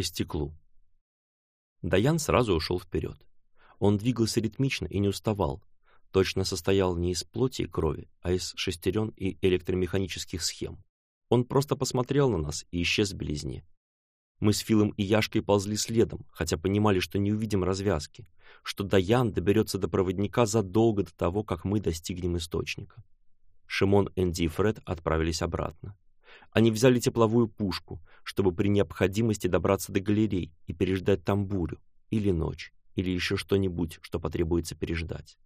по стеклу. Даян сразу ушел вперед. Он двигался ритмично и не уставал, точно состоял не из плоти и крови, а из шестерен и электромеханических схем. Он просто посмотрел на нас и исчез в белизне. Мы с Филом и Яшкой ползли следом, хотя понимали, что не увидим развязки, что Даян доберется до проводника задолго до того, как мы достигнем источника. Шимон, Энди и Фред отправились обратно. Они взяли тепловую пушку, чтобы при необходимости добраться до галерей и переждать там бурю, или ночь, или еще что-нибудь, что потребуется переждать.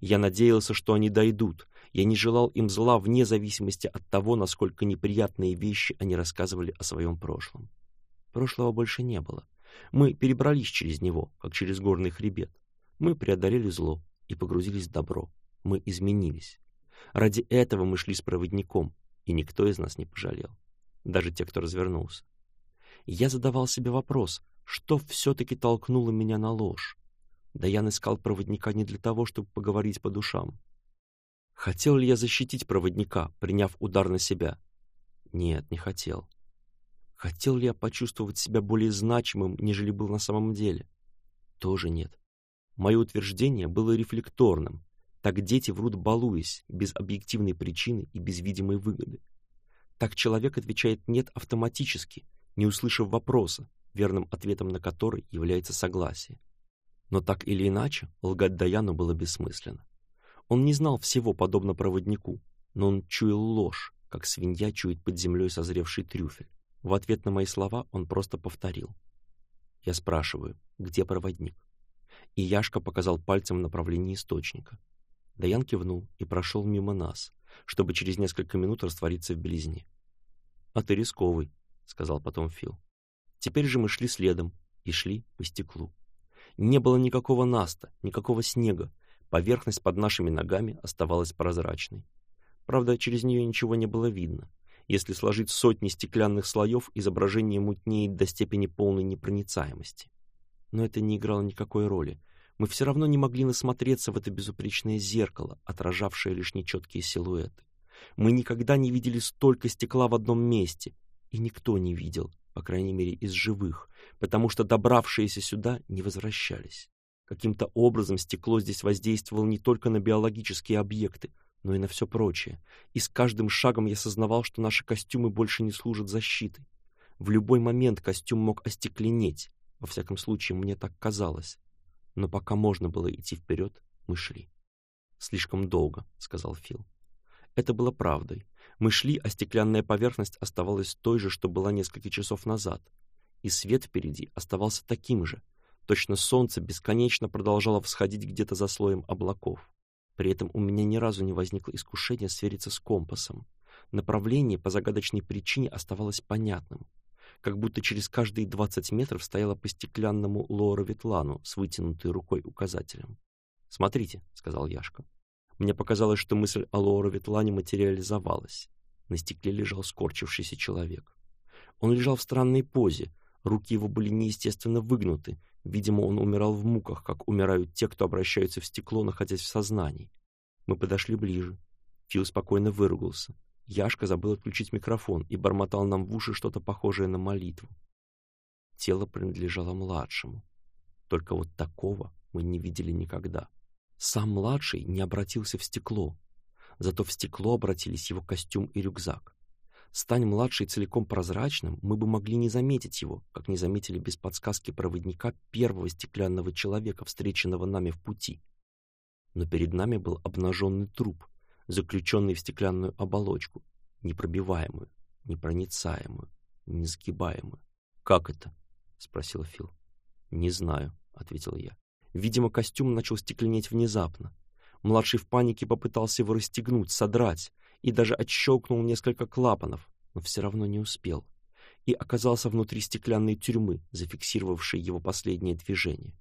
Я надеялся, что они дойдут, я не желал им зла вне зависимости от того, насколько неприятные вещи они рассказывали о своем прошлом. Прошлого больше не было. Мы перебрались через него, как через горный хребет. Мы преодолели зло и погрузились в добро. Мы изменились. Ради этого мы шли с проводником, и никто из нас не пожалел, даже те, кто развернулся. Я задавал себе вопрос, что все-таки толкнуло меня на ложь? Да я искал проводника не для того, чтобы поговорить по душам. Хотел ли я защитить проводника, приняв удар на себя? Нет, не хотел. Хотел ли я почувствовать себя более значимым, нежели был на самом деле? Тоже нет. Мое утверждение было рефлекторным, так дети врут, балуясь, без объективной причины и без видимой выгоды. Так человек отвечает «нет» автоматически, не услышав вопроса, верным ответом на который является согласие. Но так или иначе лгать Даяну было бессмысленно. Он не знал всего, подобно проводнику, но он чуял ложь, как свинья чует под землей созревший трюфель. В ответ на мои слова он просто повторил. Я спрашиваю, где проводник? И Яшка показал пальцем в направлении источника. Даян кивнул и прошел мимо нас, чтобы через несколько минут раствориться в белизне. «А ты рисковый», — сказал потом Фил. Теперь же мы шли следом и шли по стеклу. Не было никакого наста, никакого снега. Поверхность под нашими ногами оставалась прозрачной. Правда, через нее ничего не было видно. Если сложить сотни стеклянных слоев, изображение мутнеет до степени полной непроницаемости. Но это не играло никакой роли. Мы все равно не могли насмотреться в это безупречное зеркало, отражавшее лишь нечеткие силуэты. Мы никогда не видели столько стекла в одном месте, и никто не видел, по крайней мере, из живых, потому что добравшиеся сюда не возвращались. Каким-то образом стекло здесь воздействовало не только на биологические объекты, но и на все прочее, и с каждым шагом я сознавал, что наши костюмы больше не служат защитой. В любой момент костюм мог остекленеть, во всяком случае, мне так казалось, но пока можно было идти вперед, мы шли. «Слишком долго», — сказал Фил. Это было правдой. Мы шли, а стеклянная поверхность оставалась той же, что была несколько часов назад. И свет впереди оставался таким же. Точно солнце бесконечно продолжало всходить где-то за слоем облаков. При этом у меня ни разу не возникло искушения свериться с компасом. Направление по загадочной причине оставалось понятным как будто через каждые двадцать метров стояла по стеклянному Лора Ветлану с вытянутой рукой указателем. «Смотрите», — сказал Яшка. Мне показалось, что мысль о Лора Ветлане материализовалась. На стекле лежал скорчившийся человек. Он лежал в странной позе, руки его были неестественно выгнуты, видимо, он умирал в муках, как умирают те, кто обращаются в стекло, находясь в сознании. Мы подошли ближе. Фил спокойно выругался. Яшка забыл отключить микрофон и бормотал нам в уши что-то похожее на молитву. Тело принадлежало младшему. Только вот такого мы не видели никогда. Сам младший не обратился в стекло. Зато в стекло обратились его костюм и рюкзак. Стань младший целиком прозрачным, мы бы могли не заметить его, как не заметили без подсказки проводника первого стеклянного человека, встреченного нами в пути. Но перед нами был обнаженный труп — заключенный в стеклянную оболочку, непробиваемую, непроницаемую, несгибаемую. «Как это?» — спросил Фил. «Не знаю», — ответил я. Видимо, костюм начал стекленеть внезапно. Младший в панике попытался его расстегнуть, содрать, и даже отщелкнул несколько клапанов, но все равно не успел. И оказался внутри стеклянной тюрьмы, зафиксировавшей его последнее движение.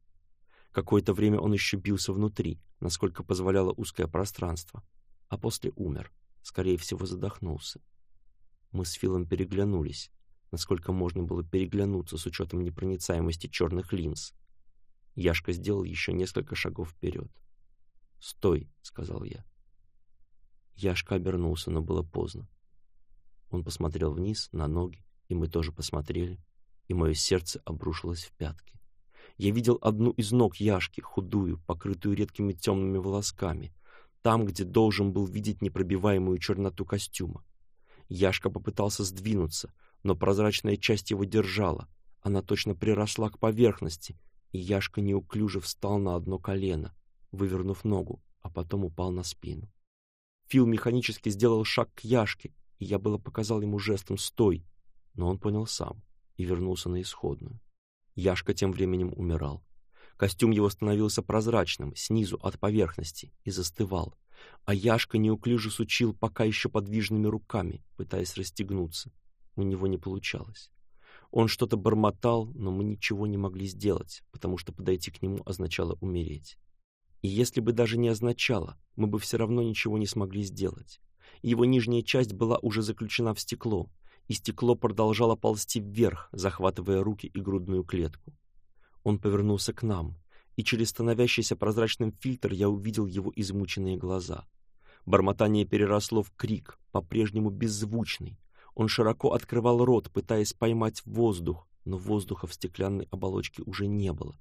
Какое-то время он еще бился внутри, насколько позволяло узкое пространство, а после умер, скорее всего, задохнулся. Мы с Филом переглянулись, насколько можно было переглянуться с учетом непроницаемости черных линз. Яшка сделал еще несколько шагов вперед. «Стой!» — сказал я. Яшка обернулся, но было поздно. Он посмотрел вниз, на ноги, и мы тоже посмотрели, и мое сердце обрушилось в пятки. Я видел одну из ног Яшки, худую, покрытую редкими темными волосками там, где должен был видеть непробиваемую черноту костюма. Яшка попытался сдвинуться, но прозрачная часть его держала. Она точно приросла к поверхности, и Яшка неуклюже встал на одно колено, вывернув ногу, а потом упал на спину. Фил механически сделал шаг к Яшке, и я было показал ему жестом «стой», но он понял сам и вернулся на исходную. Яшка тем временем умирал. Костюм его становился прозрачным, снизу от поверхности, и застывал. А Яшка неуклюже сучил пока еще подвижными руками, пытаясь расстегнуться. У него не получалось. Он что-то бормотал, но мы ничего не могли сделать, потому что подойти к нему означало умереть. И если бы даже не означало, мы бы все равно ничего не смогли сделать. Его нижняя часть была уже заключена в стекло, и стекло продолжало ползти вверх, захватывая руки и грудную клетку. Он повернулся к нам, и через становящийся прозрачным фильтр я увидел его измученные глаза. Бормотание переросло в крик, по-прежнему беззвучный. Он широко открывал рот, пытаясь поймать воздух, но воздуха в стеклянной оболочке уже не было.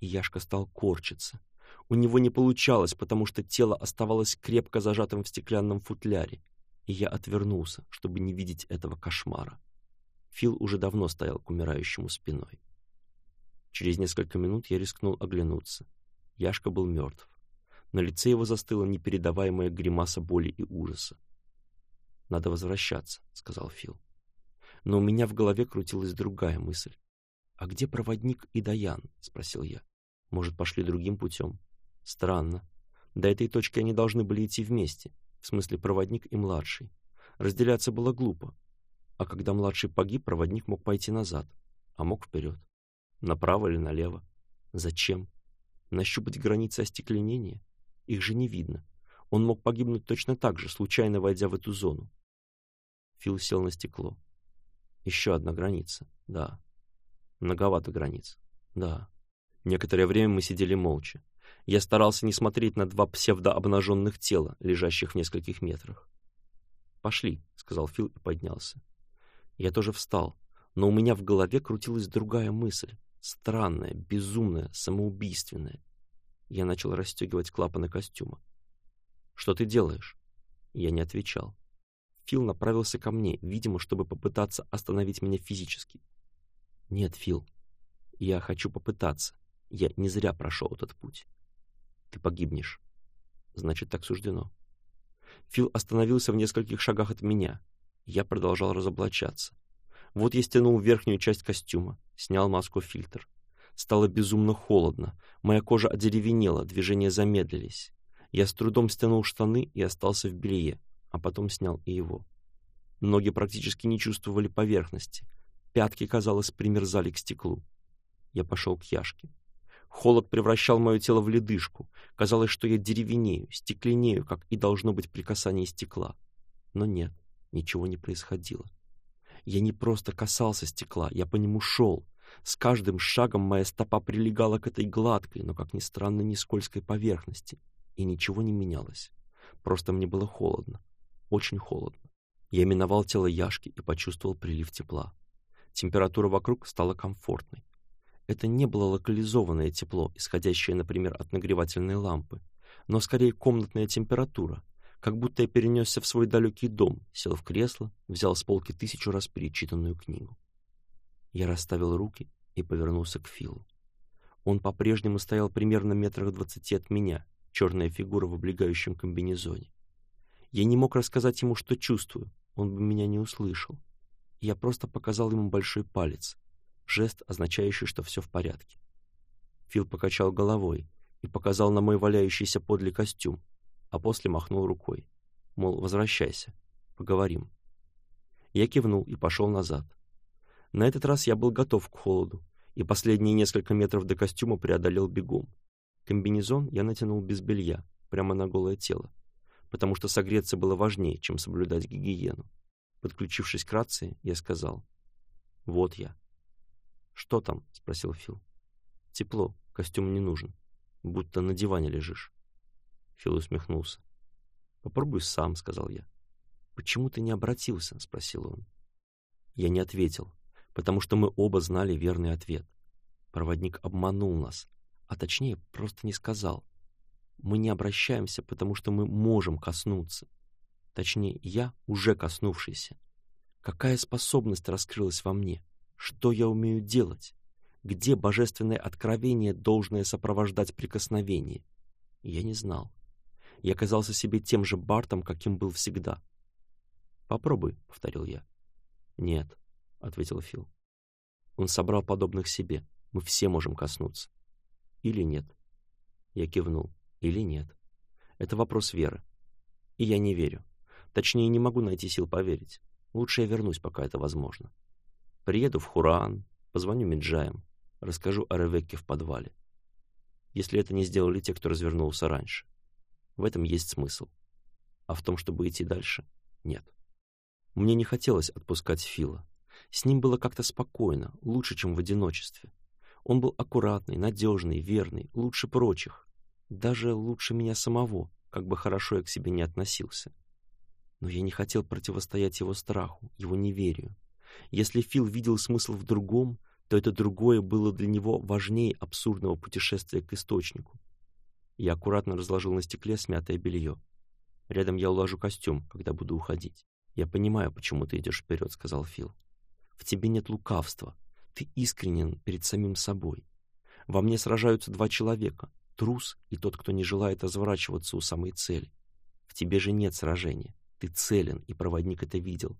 И Яшка стал корчиться. У него не получалось, потому что тело оставалось крепко зажатым в стеклянном футляре, и я отвернулся, чтобы не видеть этого кошмара. Фил уже давно стоял к умирающему спиной. Через несколько минут я рискнул оглянуться. Яшка был мертв. На лице его застыла непередаваемая гримаса боли и ужаса. «Надо возвращаться», — сказал Фил. Но у меня в голове крутилась другая мысль. «А где проводник и Даян?» — спросил я. «Может, пошли другим путем?» «Странно. До этой точки они должны были идти вместе, в смысле проводник и младший. Разделяться было глупо. А когда младший погиб, проводник мог пойти назад, а мог вперед направо или налево. Зачем? Нащупать границы остекленения? Их же не видно. Он мог погибнуть точно так же, случайно войдя в эту зону. Фил сел на стекло. Еще одна граница. Да. Многовато границ. Да. Некоторое время мы сидели молча. Я старался не смотреть на два псевдообнаженных тела, лежащих в нескольких метрах. «Пошли», — сказал Фил и поднялся. Я тоже встал, но у меня в голове крутилась другая мысль странное, безумное, самоубийственное. Я начал расстегивать клапаны костюма. «Что ты делаешь?» Я не отвечал. Фил направился ко мне, видимо, чтобы попытаться остановить меня физически. «Нет, Фил, я хочу попытаться. Я не зря прошел этот путь. Ты погибнешь. Значит, так суждено». Фил остановился в нескольких шагах от меня. Я продолжал разоблачаться. Вот я стянул верхнюю часть костюма, снял маску-фильтр. Стало безумно холодно, моя кожа одеревенела, движения замедлились. Я с трудом стянул штаны и остался в белье, а потом снял и его. Ноги практически не чувствовали поверхности. Пятки, казалось, примерзали к стеклу. Я пошел к Яшке. Холод превращал мое тело в ледышку. Казалось, что я деревенею, стекленею, как и должно быть при касании стекла. Но нет, ничего не происходило. Я не просто касался стекла, я по нему шел. С каждым шагом моя стопа прилегала к этой гладкой, но, как ни странно, не скользкой поверхности. И ничего не менялось. Просто мне было холодно. Очень холодно. Я миновал тело Яшки и почувствовал прилив тепла. Температура вокруг стала комфортной. Это не было локализованное тепло, исходящее, например, от нагревательной лампы, но скорее комнатная температура, как будто я перенесся в свой далекий дом, сел в кресло, взял с полки тысячу раз перечитанную книгу. Я расставил руки и повернулся к Филу. Он по-прежнему стоял примерно метрах двадцати от меня, черная фигура в облегающем комбинезоне. Я не мог рассказать ему, что чувствую, он бы меня не услышал. Я просто показал ему большой палец, жест, означающий, что все в порядке. Фил покачал головой и показал на мой валяющийся подле костюм, а после махнул рукой, мол, возвращайся, поговорим. Я кивнул и пошел назад. На этот раз я был готов к холоду, и последние несколько метров до костюма преодолел бегом. Комбинезон я натянул без белья, прямо на голое тело, потому что согреться было важнее, чем соблюдать гигиену. Подключившись к рации, я сказал. «Вот я». «Что там?» — спросил Фил. «Тепло, костюм не нужен. Будто на диване лежишь». Фил усмехнулся. «Попробуй сам», — сказал я. «Почему ты не обратился?» — спросил он. Я не ответил, потому что мы оба знали верный ответ. Проводник обманул нас, а точнее просто не сказал. Мы не обращаемся, потому что мы можем коснуться. Точнее, я уже коснувшийся. Какая способность раскрылась во мне? Что я умею делать? Где божественное откровение, должное сопровождать прикосновение? Я не знал. Я казался себе тем же Бартом, каким был всегда. «Попробуй», — повторил я. «Нет», — ответил Фил. «Он собрал подобных себе. Мы все можем коснуться». «Или нет?» Я кивнул. «Или нет?» Это вопрос веры. И я не верю. Точнее, не могу найти сил поверить. Лучше я вернусь, пока это возможно. Приеду в Хуран, позвоню Меджаям, расскажу о Ревекке в подвале. Если это не сделали те, кто развернулся раньше. В этом есть смысл. А в том, чтобы идти дальше, нет. Мне не хотелось отпускать Фила. С ним было как-то спокойно, лучше, чем в одиночестве. Он был аккуратный, надежный, верный, лучше прочих. Даже лучше меня самого, как бы хорошо я к себе не относился. Но я не хотел противостоять его страху, его неверию. Если Фил видел смысл в другом, то это другое было для него важнее абсурдного путешествия к источнику, я аккуратно разложил на стекле смятое белье. Рядом я уложу костюм, когда буду уходить. «Я понимаю, почему ты идешь вперед», — сказал Фил. «В тебе нет лукавства. Ты искренен перед самим собой. Во мне сражаются два человека — трус и тот, кто не желает разворачиваться у самой цели. В тебе же нет сражения. Ты целен, и проводник это видел.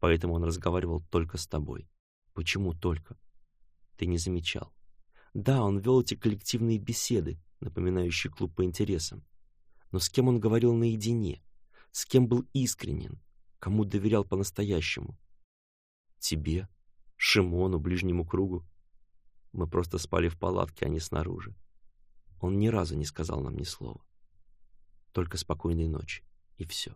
Поэтому он разговаривал только с тобой. Почему только? Ты не замечал. Да, он вел эти коллективные беседы, напоминающий клуб по интересам. Но с кем он говорил наедине? С кем был искренен? Кому доверял по-настоящему? Тебе, Шимону, ближнему кругу. Мы просто спали в палатке, а не снаружи. Он ни разу не сказал нам ни слова. Только спокойной ночи, и все.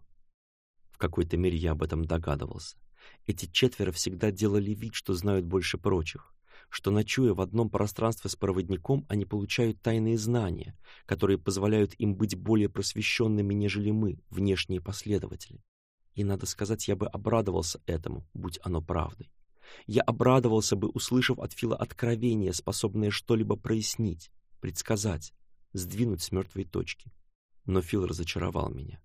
В какой-то мере я об этом догадывался. Эти четверо всегда делали вид, что знают больше прочих что, ночуя в одном пространстве с проводником, они получают тайные знания, которые позволяют им быть более просвещенными, нежели мы, внешние последователи. И, надо сказать, я бы обрадовался этому, будь оно правдой. Я обрадовался бы, услышав от Фила откровение, способное что-либо прояснить, предсказать, сдвинуть с мертвой точки. Но Фил разочаровал меня.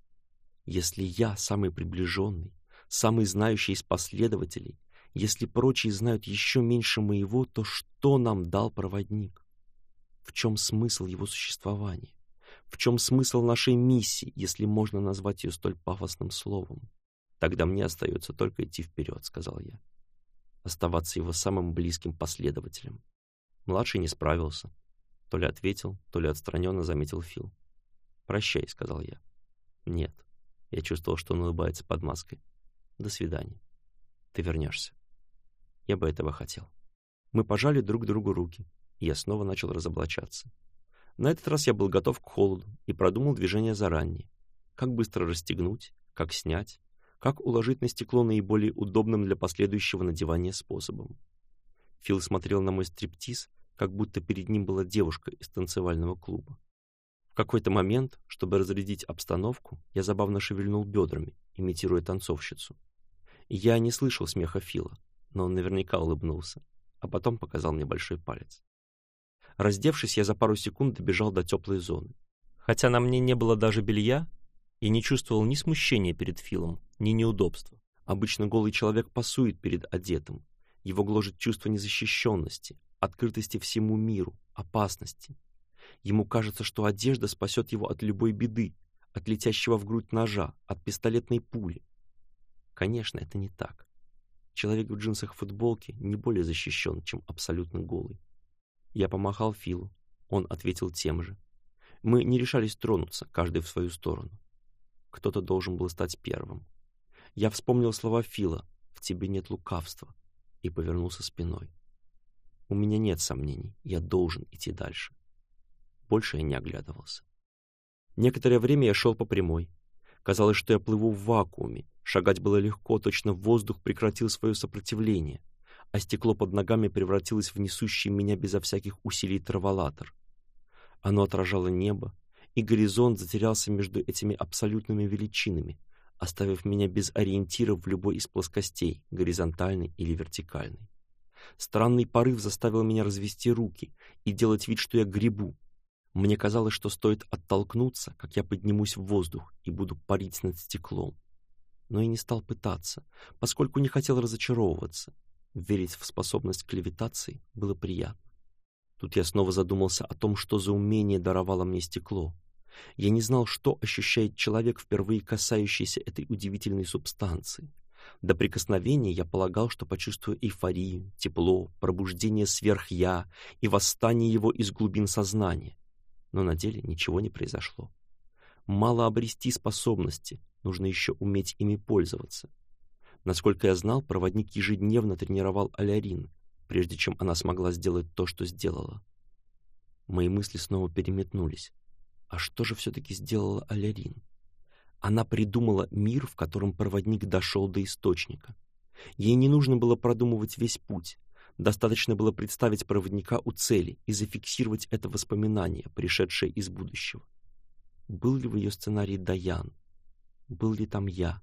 Если я самый приближенный, самый знающий из последователей, если прочие знают еще меньше моего, то что нам дал проводник? В чем смысл его существования? В чем смысл нашей миссии, если можно назвать ее столь пафосным словом? Тогда мне остается только идти вперед, сказал я. Оставаться его самым близким последователем. Младший не справился. То ли ответил, то ли отстраненно заметил Фил. «Прощай», — сказал я. «Нет». Я чувствовал, что он улыбается под маской. «До свидания. Ты вернешься». Я бы этого хотел. Мы пожали друг другу руки, и я снова начал разоблачаться. На этот раз я был готов к холоду и продумал движение заранее. Как быстро расстегнуть, как снять, как уложить на стекло наиболее удобным для последующего надевания способом. Фил смотрел на мой стриптиз, как будто перед ним была девушка из танцевального клуба. В какой-то момент, чтобы разрядить обстановку, я забавно шевельнул бедрами, имитируя танцовщицу. Я не слышал смеха Фила, но он наверняка улыбнулся, а потом показал мне большой палец. Раздевшись, я за пару секунд добежал до теплой зоны. Хотя на мне не было даже белья, и не чувствовал ни смущения перед Филом, ни неудобства. Обычно голый человек пасует перед одетым. Его гложет чувство незащищенности, открытости всему миру, опасности. Ему кажется, что одежда спасет его от любой беды, от летящего в грудь ножа, от пистолетной пули. Конечно, это не так. Человек в джинсах и футболке не более защищен, чем абсолютно голый. Я помахал Филу. Он ответил тем же. Мы не решались тронуться, каждый в свою сторону. Кто-то должен был стать первым. Я вспомнил слова Фила «В тебе нет лукавства» и повернулся спиной. У меня нет сомнений, я должен идти дальше. Больше я не оглядывался. Некоторое время я шел по прямой. Казалось, что я плыву в вакууме, Шагать было легко, точно воздух прекратил свое сопротивление, а стекло под ногами превратилось в несущий меня безо всяких усилий траволатор. Оно отражало небо, и горизонт затерялся между этими абсолютными величинами, оставив меня без ориентира в любой из плоскостей, горизонтальной или вертикальной. Странный порыв заставил меня развести руки и делать вид, что я грибу. Мне казалось, что стоит оттолкнуться, как я поднимусь в воздух и буду парить над стеклом но и не стал пытаться, поскольку не хотел разочаровываться. Верить в способность к левитации было приятно. Тут я снова задумался о том, что за умение даровало мне стекло. Я не знал, что ощущает человек, впервые касающийся этой удивительной субстанции. До прикосновения я полагал, что почувствую эйфорию, тепло, пробуждение сверх-я и восстание его из глубин сознания. Но на деле ничего не произошло. Мало обрести способности, нужно еще уметь ими пользоваться. Насколько я знал, проводник ежедневно тренировал Алярин, прежде чем она смогла сделать то, что сделала. Мои мысли снова переметнулись. А что же все-таки сделала Алярин? Она придумала мир, в котором проводник дошел до источника. Ей не нужно было продумывать весь путь. Достаточно было представить проводника у цели и зафиксировать это воспоминание, пришедшее из будущего. Был ли в ее сценарии Даян, был ли там я?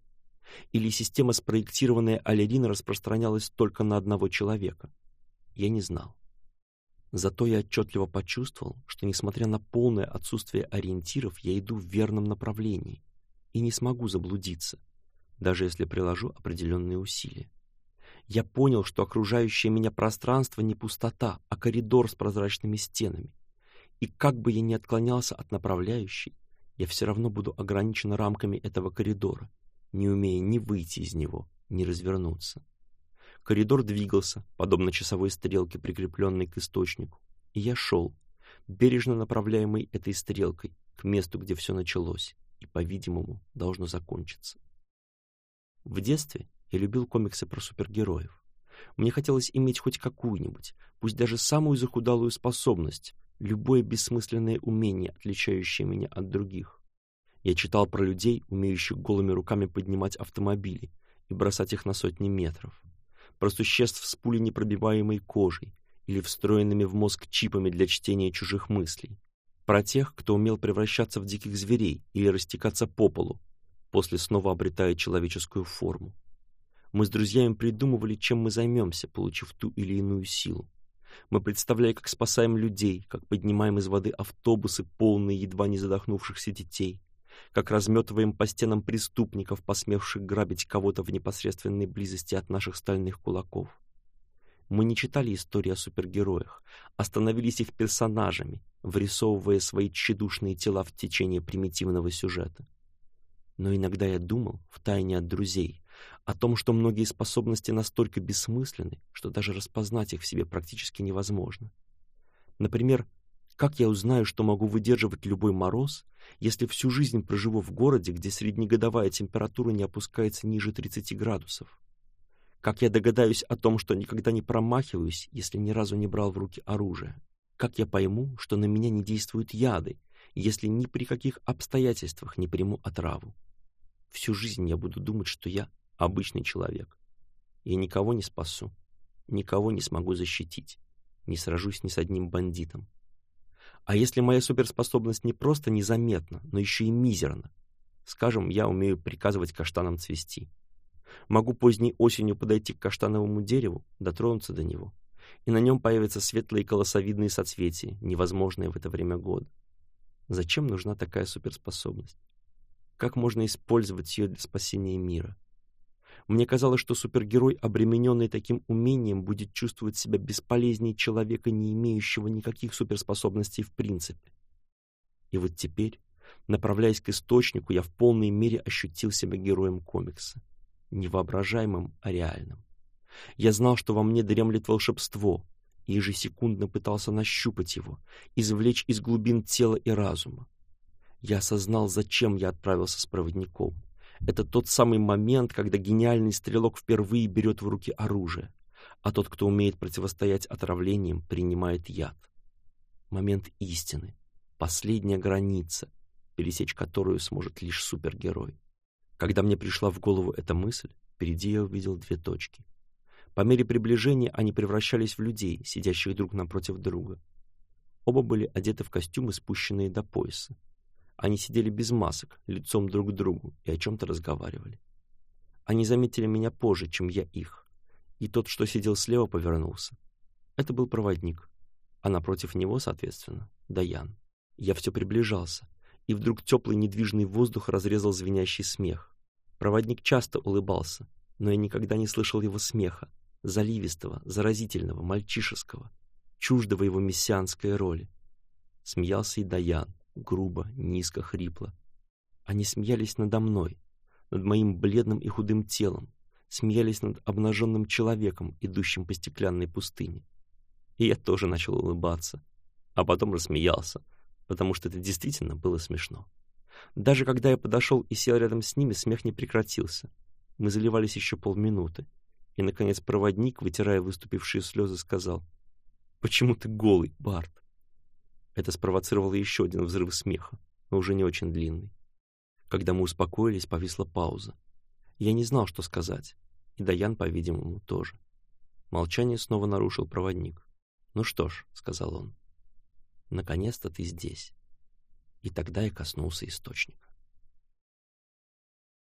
Или система, спроектированная Алядин, распространялась только на одного человека? Я не знал. Зато я отчетливо почувствовал, что, несмотря на полное отсутствие ориентиров, я иду в верном направлении и не смогу заблудиться, даже если приложу определенные усилия. Я понял, что окружающее меня пространство не пустота, а коридор с прозрачными стенами. И как бы я ни отклонялся от направляющей, я все равно буду ограничен рамками этого коридора, не умея ни выйти из него, ни развернуться. Коридор двигался, подобно часовой стрелке, прикрепленной к источнику, и я шел, бережно направляемый этой стрелкой, к месту, где все началось и, по-видимому, должно закончиться. В детстве я любил комиксы про супергероев. Мне хотелось иметь хоть какую-нибудь, пусть даже самую захудалую способность, любое бессмысленное умение, отличающее меня от других. Я читал про людей, умеющих голыми руками поднимать автомобили и бросать их на сотни метров, про существ с пулей непробиваемой кожей или встроенными в мозг чипами для чтения чужих мыслей, про тех, кто умел превращаться в диких зверей или растекаться по полу, после снова обретая человеческую форму. Мы с друзьями придумывали, чем мы займемся, получив ту или иную силу. Мы представляем, как спасаем людей, как поднимаем из воды автобусы, полные едва не задохнувшихся детей, как разметываем по стенам преступников, посмевших грабить кого-то в непосредственной близости от наших стальных кулаков. Мы не читали истории о супергероях, остановились их персонажами, врисовывая свои тщедушные тела в течение примитивного сюжета. Но иногда я думал, втайне от друзей, о том, что многие способности настолько бессмысленны, что даже распознать их в себе практически невозможно. Например, как я узнаю, что могу выдерживать любой мороз, если всю жизнь проживу в городе, где среднегодовая температура не опускается ниже 30 градусов? Как я догадаюсь о том, что никогда не промахиваюсь, если ни разу не брал в руки оружие? Как я пойму, что на меня не действуют яды, если ни при каких обстоятельствах не приму отраву? Всю жизнь я буду думать, что я обычный человек. Я никого не спасу, никого не смогу защитить, не сражусь ни с одним бандитом. А если моя суперспособность не просто незаметна, но еще и мизерна? Скажем, я умею приказывать каштанам цвести. Могу поздней осенью подойти к каштановому дереву, дотронуться до него, и на нем появятся светлые колосовидные соцветия, невозможные в это время года. Зачем нужна такая суперспособность? Как можно использовать ее для спасения мира? Мне казалось, что супергерой, обремененный таким умением, будет чувствовать себя бесполезнее человека, не имеющего никаких суперспособностей в принципе. И вот теперь, направляясь к источнику, я в полной мере ощутил себя героем комикса. Невоображаемым, а реальным. Я знал, что во мне дремлет волшебство, и ежесекундно пытался нащупать его, извлечь из глубин тела и разума. Я осознал, зачем я отправился с проводником — это тот самый момент, когда гениальный стрелок впервые берет в руки оружие, а тот, кто умеет противостоять отравлениям, принимает яд. Момент истины, последняя граница, пересечь которую сможет лишь супергерой. Когда мне пришла в голову эта мысль, впереди я увидел две точки. По мере приближения они превращались в людей, сидящих друг напротив друга. Оба были одеты в костюмы, спущенные до пояса. Они сидели без масок, лицом друг к другу и о чем-то разговаривали. Они заметили меня позже, чем я их, и тот, что сидел слева, повернулся. Это был проводник, а напротив него, соответственно, Даян. Я все приближался, и вдруг теплый недвижный воздух разрезал звенящий смех. Проводник часто улыбался, но я никогда не слышал его смеха, заливистого, заразительного, мальчишеского, чуждого его мессианской роли. Смеялся и Даян, грубо, низко, хрипло. Они смеялись надо мной, над моим бледным и худым телом, смеялись над обнаженным человеком, идущим по стеклянной пустыне. И я тоже начал улыбаться, а потом рассмеялся, потому что это действительно было смешно. Даже когда я подошел и сел рядом с ними, смех не прекратился. Мы заливались еще полминуты, и, наконец, проводник, вытирая выступившие слезы, сказал, «Почему ты голый, Барт?» Это спровоцировало еще один взрыв смеха, но уже не очень длинный. Когда мы успокоились, повисла пауза. Я не знал, что сказать, и Даян, по-видимому, тоже. Молчание снова нарушил проводник. «Ну что ж», — сказал он, — «наконец-то ты здесь». И тогда я коснулся источника.